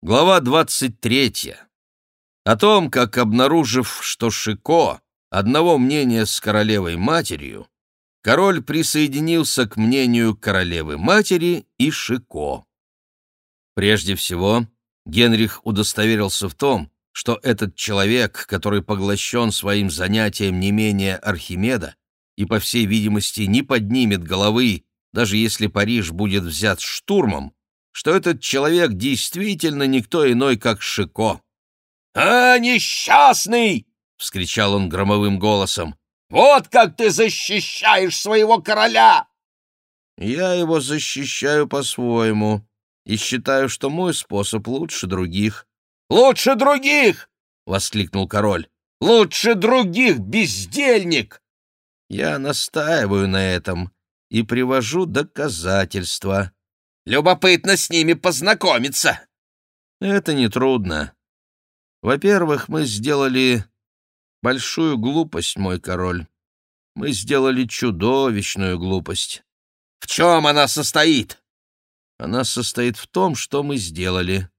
Глава 23. О том, как, обнаружив, что Шико одного мнения с королевой-матерью, король присоединился к мнению королевы-матери и Шико. Прежде всего, Генрих удостоверился в том, что этот человек, который поглощен своим занятием не менее Архимеда и, по всей видимости, не поднимет головы, даже если Париж будет взят штурмом, что этот человек действительно никто иной, как Шико. «А, несчастный!» — вскричал он громовым голосом. «Вот как ты защищаешь своего короля!» «Я его защищаю по-своему и считаю, что мой способ лучше других». «Лучше других!» — воскликнул король. «Лучше других, бездельник!» «Я настаиваю на этом и привожу доказательства». Любопытно с ними познакомиться. Это нетрудно. Во-первых, мы сделали большую глупость, мой король. Мы сделали чудовищную глупость. В чем она состоит? Она состоит в том, что мы сделали.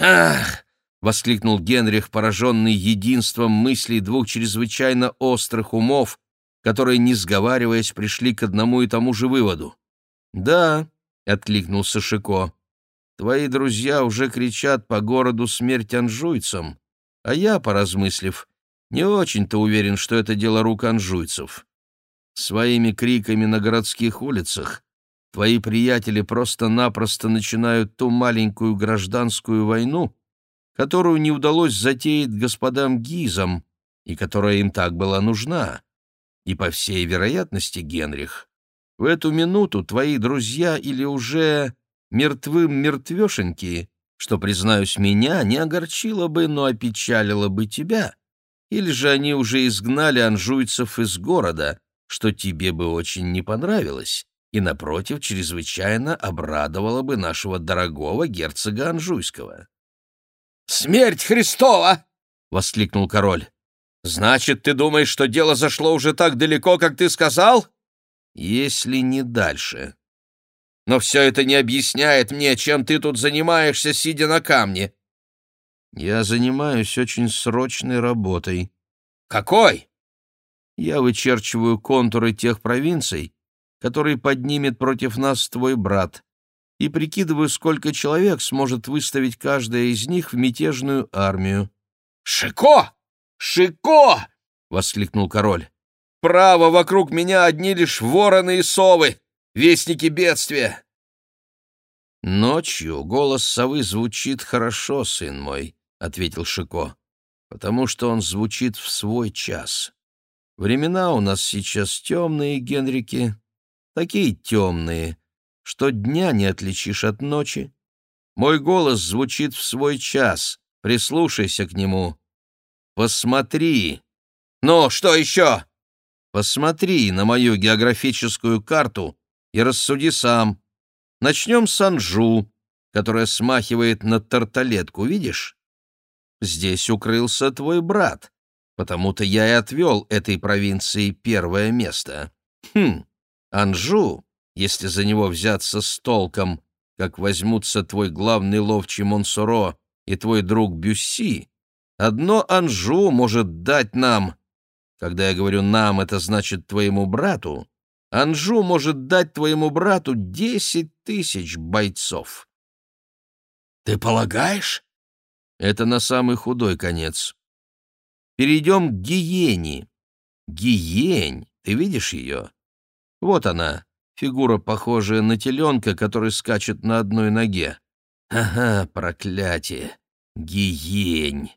Ах! — воскликнул Генрих, пораженный единством мыслей двух чрезвычайно острых умов, которые, не сговариваясь, пришли к одному и тому же выводу. «Да, откликнулся Шико. «Твои друзья уже кричат по городу смерть анжуйцам, а я, поразмыслив, не очень-то уверен, что это дело рук анжуйцев. Своими криками на городских улицах твои приятели просто-напросто начинают ту маленькую гражданскую войну, которую не удалось затеять господам Гизам и которая им так была нужна. И, по всей вероятности, Генрих, в эту минуту твои друзья или уже мертвым мертвешеньки, что, признаюсь, меня не огорчило бы, но опечалило бы тебя, или же они уже изгнали анжуйцев из города, что тебе бы очень не понравилось, и, напротив, чрезвычайно обрадовало бы нашего дорогого герцога Анжуйского. «Смерть Христова!» — воскликнул король. «Значит, ты думаешь, что дело зашло уже так далеко, как ты сказал?» Если не дальше. Но все это не объясняет мне, чем ты тут занимаешься, сидя на камне. Я занимаюсь очень срочной работой. Какой? Я вычерчиваю контуры тех провинций, которые поднимет против нас твой брат, и прикидываю, сколько человек сможет выставить каждая из них в мятежную армию. «Шико! Шико!» — воскликнул король. Право, вокруг меня одни лишь вороны и совы, вестники бедствия. Ночью голос совы звучит хорошо, сын мой, ответил Шико, потому что он звучит в свой час. Времена у нас сейчас темные, Генрики, такие темные, что дня не отличишь от ночи. Мой голос звучит в свой час, прислушайся к нему. Посмотри. Ну, что еще? Посмотри на мою географическую карту и рассуди сам. Начнем с Анжу, которая смахивает на тарталетку, видишь? Здесь укрылся твой брат, потому-то я и отвел этой провинции первое место. Хм, Анжу, если за него взяться с толком, как возьмутся твой главный ловчий Монсоро и твой друг Бюсси, одно Анжу может дать нам когда я говорю «нам», это значит твоему брату. Анжу может дать твоему брату десять тысяч бойцов. Ты полагаешь? Это на самый худой конец. Перейдем к гиене. Гиень, ты видишь ее? Вот она, фигура, похожая на теленка, который скачет на одной ноге. Ага, проклятие. Гиень.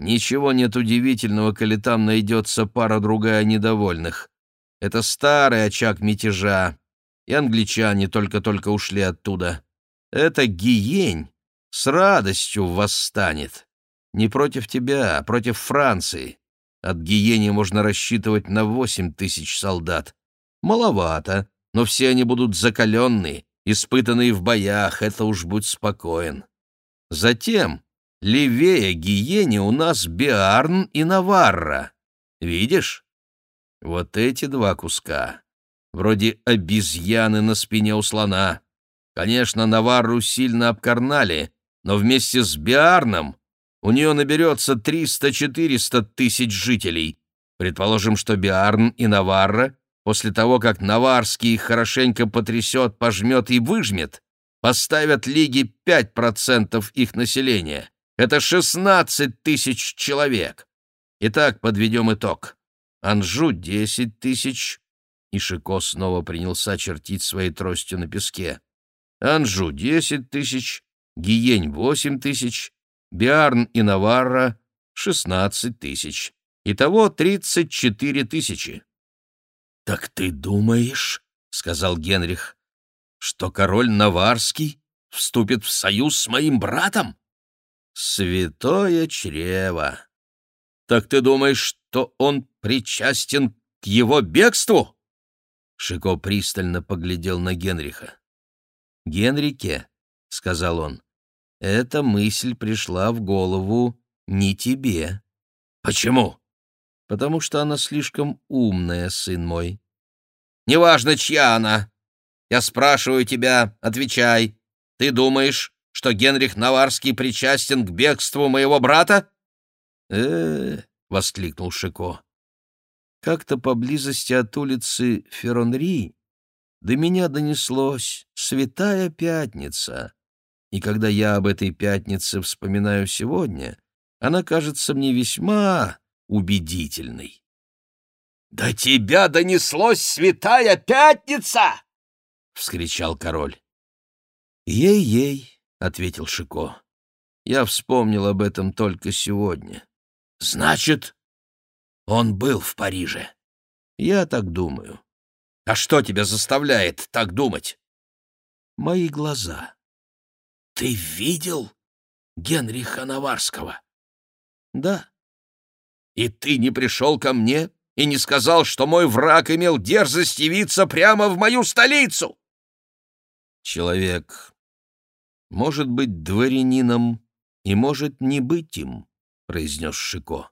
Ничего нет удивительного, коли там найдется пара-другая недовольных. Это старый очаг мятежа, и англичане только-только ушли оттуда. Это гиень с радостью восстанет. Не против тебя, а против Франции. От гиени можно рассчитывать на восемь тысяч солдат. Маловато, но все они будут закаленные, испытанные в боях, это уж будь спокоен. Затем Левее Гиене у нас Биарн и Наварра. Видишь? Вот эти два куска. Вроде обезьяны на спине у слона. Конечно, Наварру сильно обкарнали, но вместе с Биарном у нее наберется 300-400 тысяч жителей. Предположим, что Биарн и Наварра, после того, как Наварский хорошенько потрясет, пожмет и выжмет, поставят Лиге 5% их населения. Это 16 тысяч человек. Итак, подведем итог. Анжу — 10 тысяч. И снова принялся чертить своей тростью на песке. Анжу — 10 тысяч, Гиень — 8 тысяч, Биарн и Наварра — 16 тысяч. Итого 34 тысячи. — Так ты думаешь, — сказал Генрих, — что король Наварский вступит в союз с моим братом? — Святое чрево! Так ты думаешь, что он причастен к его бегству? Шико пристально поглядел на Генриха. «Генрике», — сказал он, — «эта мысль пришла в голову не тебе». «Почему?» «Потому что она слишком умная, сын мой». «Неважно, чья она. Я спрашиваю тебя, отвечай. Ты думаешь, что Генрих Наварский причастен к бегству моего брата?» «Э-э-э», воскликнул Шико. Как-то поблизости от улицы Феронри до меня донеслось «Святая Пятница», и когда я об этой пятнице вспоминаю сегодня, она кажется мне весьма убедительной. «До тебя донеслось Святая Пятница!» — вскричал король. «Ей-ей», — ответил Шико. «Я вспомнил об этом только сегодня». «Значит, он был в Париже. Я так думаю. А что тебя заставляет так думать? Мои глаза. Ты видел Генриха Наварского? Да. И ты не пришел ко мне и не сказал, что мой враг имел дерзость явиться прямо в мою столицу? Человек может быть дворянином и может не быть им, произнес Шико.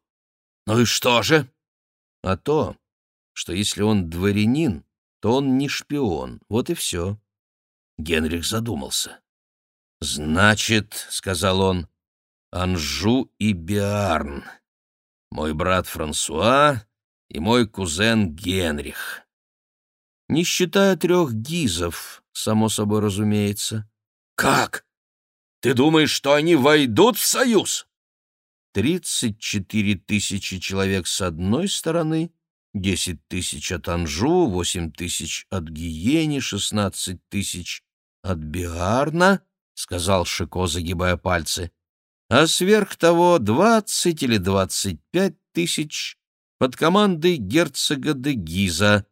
«Ну и что же?» «А то, что если он дворянин, то он не шпион. Вот и все». Генрих задумался. «Значит, — сказал он, — Анжу и Биарн, мой брат Франсуа и мой кузен Генрих. Не считая трех гизов, само собой разумеется. Как? Ты думаешь, что они войдут в союз? 34 тысячи человек с одной стороны, 10 тысяч от Анжу, 8 тысяч от Гиени, 16 тысяч от Биарна, — сказал Шико, загибая пальцы, — а сверх того 20 или 25 тысяч под командой герцога де Гиза,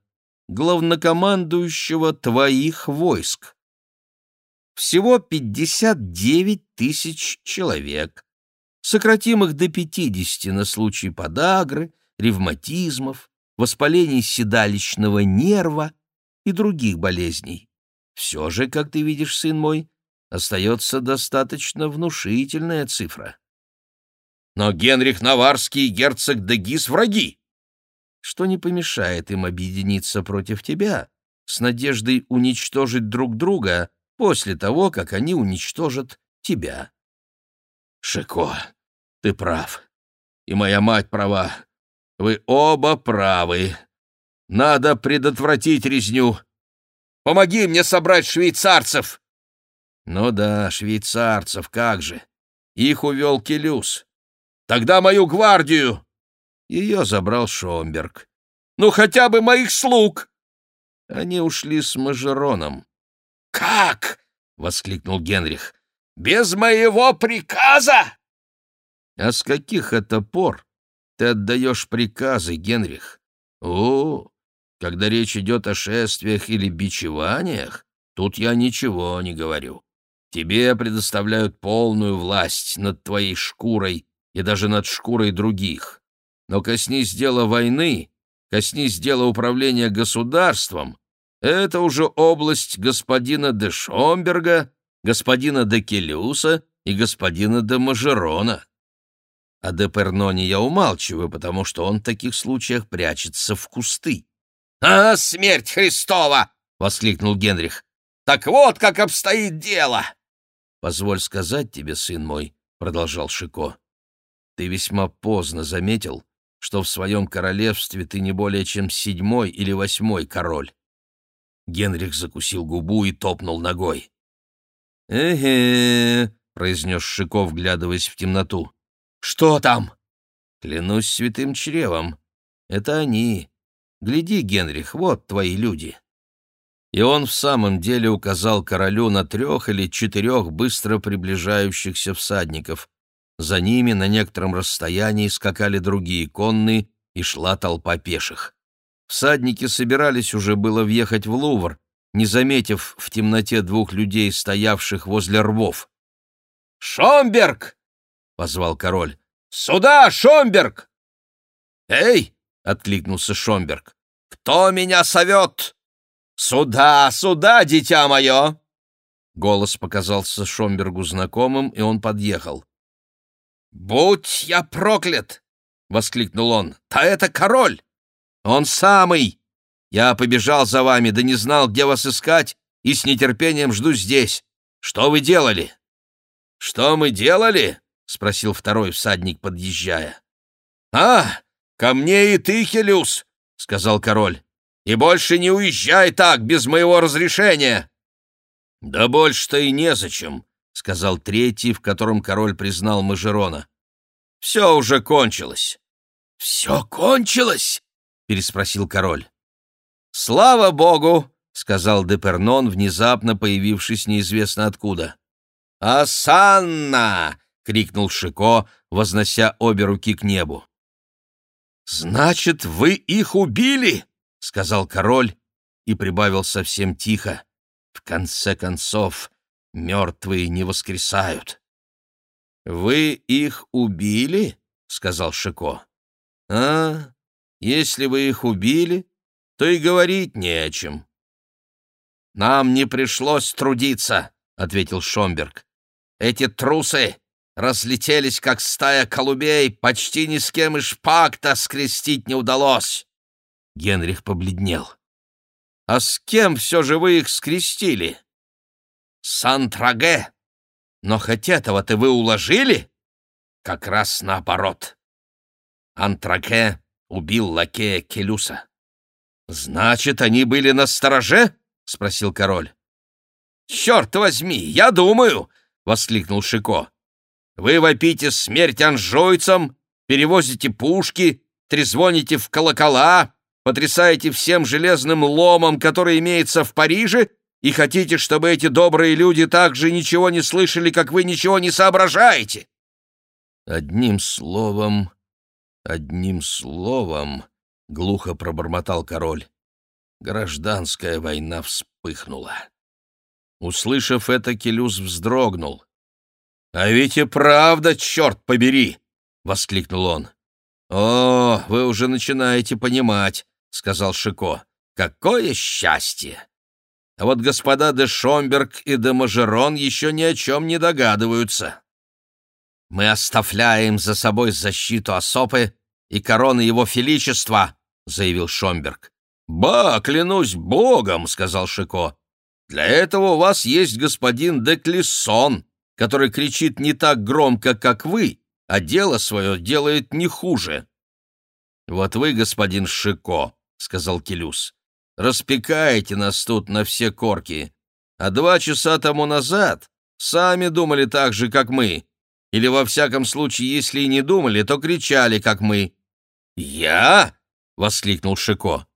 главнокомандующего твоих войск. Всего 59 тысяч человек сократим их до 50 на случай подагры, ревматизмов, воспалений седалищного нерва и других болезней. Все же, как ты видишь, сын мой, остается достаточно внушительная цифра. Но Генрих Наварский и герцог Дегис — враги, что не помешает им объединиться против тебя с надеждой уничтожить друг друга после того, как они уничтожат тебя. Шико, ты прав. И моя мать права. Вы оба правы. Надо предотвратить резню. Помоги мне собрать швейцарцев!» «Ну да, швейцарцев, как же! Их увел Келюс. Тогда мою гвардию!» Ее забрал Шомберг. «Ну, хотя бы моих слуг!» Они ушли с Мажероном. «Как?» — воскликнул Генрих. «Без моего приказа?» А с каких это пор ты отдаешь приказы, Генрих? О, когда речь идет о шествиях или бичеваниях, тут я ничего не говорю. Тебе предоставляют полную власть над твоей шкурой и даже над шкурой других. Но коснись дела войны, коснись дела управления государством, это уже область господина де Шомберга, господина де Келюса и господина де Мажерона. О де Перноне я умалчиваю, потому что он в таких случаях прячется в кусты. — А, смерть Христова! — воскликнул Генрих. — Так вот как обстоит дело! Позволь сказать тебе, сын мой, — продолжал Шико, — ты весьма поздно заметил, что в своем королевстве ты не более чем седьмой или восьмой король. Генрих закусил губу и топнул ногой. «Эге», — произнес Шико, вглядываясь в темноту. «Что там?» «Клянусь святым чревом. Это они. Гляди, Генрих, вот твои люди». И он в самом деле указал королю на трех или четырех быстро приближающихся всадников. За ними на некотором расстоянии скакали другие конные, и шла толпа пеших. Всадники собирались уже было въехать в Лувр, не заметив в темноте двух людей, стоявших возле рвов. «Шомберг!» — позвал король. «Сюда, Шомберг!» «Эй!» — откликнулся Шомберг. «Кто меня зовет?» «Сюда, сюда, дитя мое!» Голос показался Шомбергу знакомым, и он подъехал. «Будь я проклят!» — воскликнул он. «Да это король! Он самый! Я побежал за вами, да не знал, где вас искать, и с нетерпением жду здесь. Что вы делали?» «Что мы делали?» — спросил второй всадник, подъезжая. «А, ко мне и ты, Хелюс!» — сказал король. «И больше не уезжай так, без моего разрешения!» «Да больше-то и незачем», — сказал третий, в котором король признал Мажерона. «Все уже кончилось». «Все кончилось?» — переспросил король. «Слава богу!» — сказал Депернон, внезапно появившись неизвестно откуда. «Асанна!» — крикнул Шико, вознося обе руки к небу. «Значит, вы их убили?» — сказал король и прибавил совсем тихо. «В конце концов, мертвые не воскресают». «Вы их убили?» — сказал Шико. «А, если вы их убили, то и говорить не о чем. «Нам не пришлось трудиться», — ответил Шомберг. «Эти трусы разлетелись, как стая колубей, почти ни с кем и шпаг-то скрестить не удалось». Генрих побледнел. «А с кем все же вы их скрестили?» «С Антраге. Но хоть этого-то вы уложили?» «Как раз наоборот. Антраге убил лакея Келюса. «Значит, они были на стороже?» — спросил король. «Черт возьми, я думаю!» — воскликнул Шико. «Вы вопите смерть анжойцам, перевозите пушки, трезвоните в колокола, потрясаете всем железным ломом, который имеется в Париже, и хотите, чтобы эти добрые люди также ничего не слышали, как вы ничего не соображаете!» «Одним словом, «Одним словом», — глухо пробормотал король, — гражданская война вспыхнула. Услышав это, Келюс вздрогнул. «А ведь и правда, черт побери!» — воскликнул он. «О, вы уже начинаете понимать», — сказал Шико. «Какое счастье!» А вот господа де Шомберг и де Мажерон еще ни о чем не догадываются. Мы оставляем за собой защиту Осопы и короны его филичества, — заявил Шомберг. «Ба, клянусь богом», — сказал Шико. «Для этого у вас есть господин Деклиссон, который кричит не так громко, как вы, а дело свое делает не хуже». «Вот вы, господин Шико», — сказал Келюс, — «распекаете нас тут на все корки, а два часа тому назад сами думали так же, как мы, или, во всяком случае, если и не думали, то кричали, как мы». «Я?» — воскликнул Шико.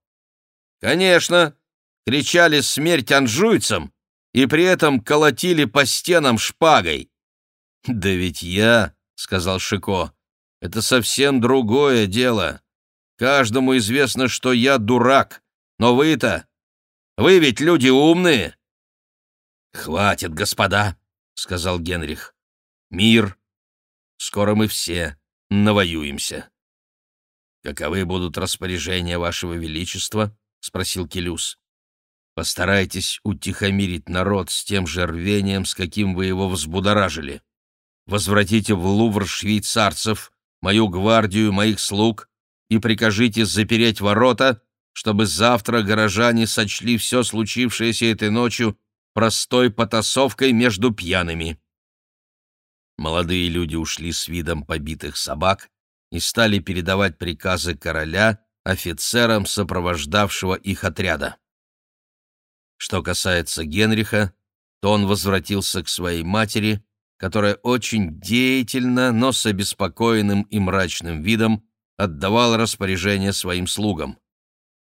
«Конечно!» — кричали «Смерть анжуйцам!» и при этом колотили по стенам шпагой. «Да ведь я», — сказал Шико, — «это совсем другое дело. Каждому известно, что я дурак, но вы-то... Вы ведь люди умные!» «Хватит, господа», — сказал Генрих. «Мир, Скоро мы все навоюемся. «Каковы будут распоряжения вашего величества?» — спросил Келюс. «Постарайтесь утихомирить народ с тем же рвением, с каким вы его взбудоражили. Возвратите в Лувр швейцарцев, мою гвардию, моих слуг, и прикажите запереть ворота, чтобы завтра горожане сочли все случившееся этой ночью простой потасовкой между пьяными. Молодые люди ушли с видом побитых собак и стали передавать приказы короля офицерам сопровождавшего их отряда. Что касается Генриха, то он возвратился к своей матери, которая очень деятельно, но с обеспокоенным и мрачным видом отдавала распоряжение своим слугам.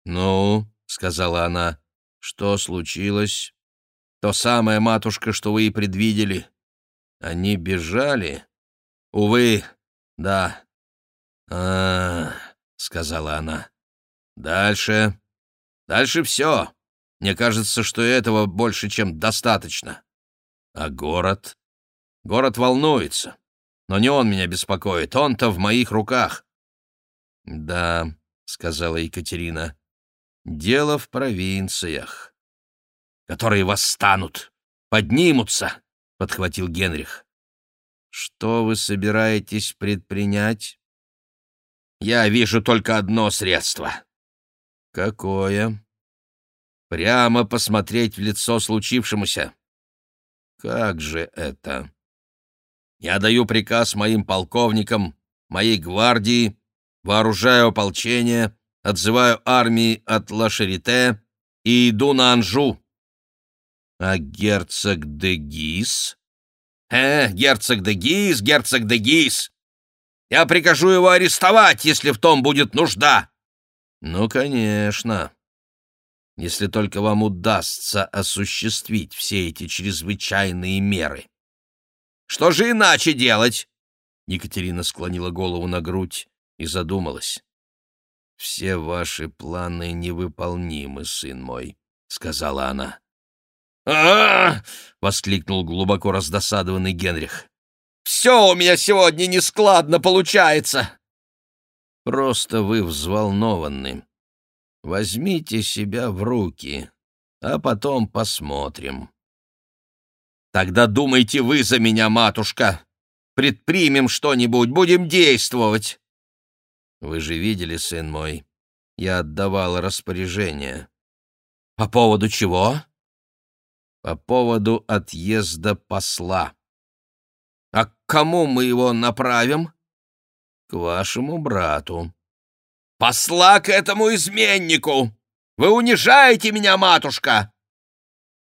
«Ну», — сказала она, — «что случилось?» «То самое, матушка, что вы и предвидели. Они бежали?» «Увы, да». «А, сказала она. «Дальше. Дальше все. Мне кажется, что этого больше, чем достаточно. А город? Город волнуется. Но не он меня беспокоит, он-то в моих руках». «Да», — сказала Екатерина, — «дело в провинциях». «Которые восстанут, поднимутся», — подхватил Генрих. «Что вы собираетесь предпринять?» Я вижу только одно средство. Какое? Прямо посмотреть в лицо случившемуся. Как же это? Я даю приказ моим полковникам, моей гвардии, вооружаю ополчение, отзываю армии от Лашерите и иду на Анжу. А герцог де Гис? Э, герцог де Гис, герцог де Гис! Я прикажу его арестовать, если в том будет нужда». «Ну, конечно. Если только вам удастся осуществить все эти чрезвычайные меры». «Что же иначе делать?» Екатерина склонила голову на грудь и задумалась. «Все ваши планы невыполнимы, сын мой», — сказала она. а, воскликнул глубоко раздосадованный Генрих. Все у меня сегодня нескладно получается. Просто вы взволнованы. Возьмите себя в руки, а потом посмотрим. Тогда думайте вы за меня, матушка. Предпримем что-нибудь, будем действовать. Вы же видели, сын мой, я отдавал распоряжение. По поводу чего? По поводу отъезда посла. Кому мы его направим? К вашему брату. Посла к этому изменнику! Вы унижаете меня, матушка!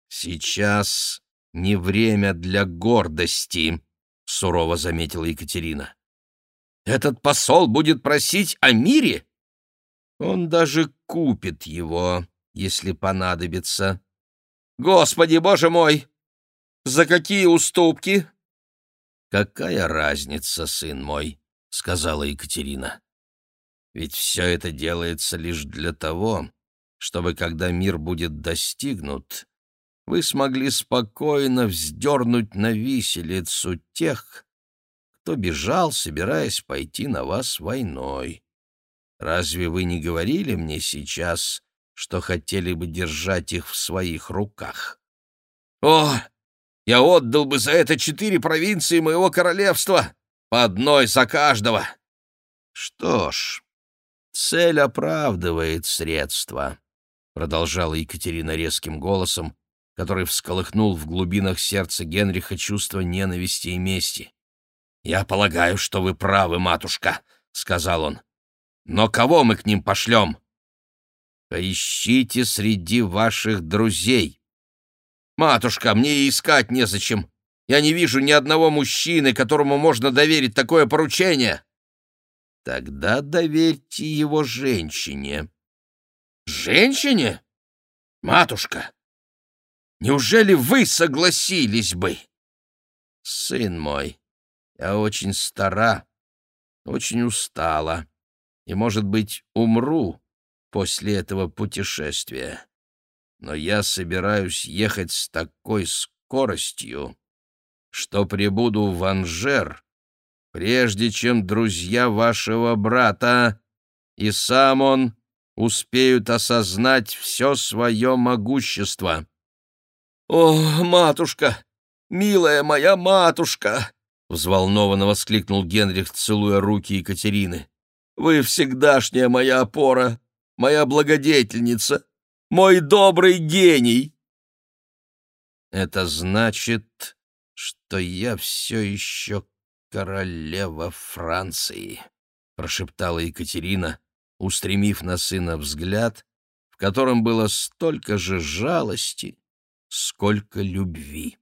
Сейчас не время для гордости, сурово заметила Екатерина. Этот посол будет просить о мире? Он даже купит его, если понадобится. Господи, боже мой! За какие уступки? «Какая разница, сын мой?» — сказала Екатерина. «Ведь все это делается лишь для того, чтобы, когда мир будет достигнут, вы смогли спокойно вздернуть на виселицу тех, кто бежал, собираясь пойти на вас войной. Разве вы не говорили мне сейчас, что хотели бы держать их в своих руках?» «О, я отдал бы за это четыре провинции моего королевства, по одной за каждого. Что ж, цель оправдывает средства, продолжала Екатерина резким голосом, который всколыхнул в глубинах сердца Генриха чувство ненависти и мести. «Я полагаю, что вы правы, матушка», — сказал он. «Но кого мы к ним пошлем?» «Поищите среди ваших друзей», «Матушка, мне и искать незачем. Я не вижу ни одного мужчины, которому можно доверить такое поручение». «Тогда доверьте его женщине». «Женщине? Матушка, неужели вы согласились бы?» «Сын мой, я очень стара, очень устала и, может быть, умру после этого путешествия но я собираюсь ехать с такой скоростью, что прибуду в Анжер, прежде чем друзья вашего брата и сам он успеют осознать все свое могущество. — О, матушка! Милая моя матушка! — взволнованно воскликнул Генрих, целуя руки Екатерины. — Вы всегдашняя моя опора, моя благодетельница, мой добрый гений!» «Это значит, что я все еще королева Франции», — прошептала Екатерина, устремив на сына взгляд, в котором было столько же жалости, сколько любви.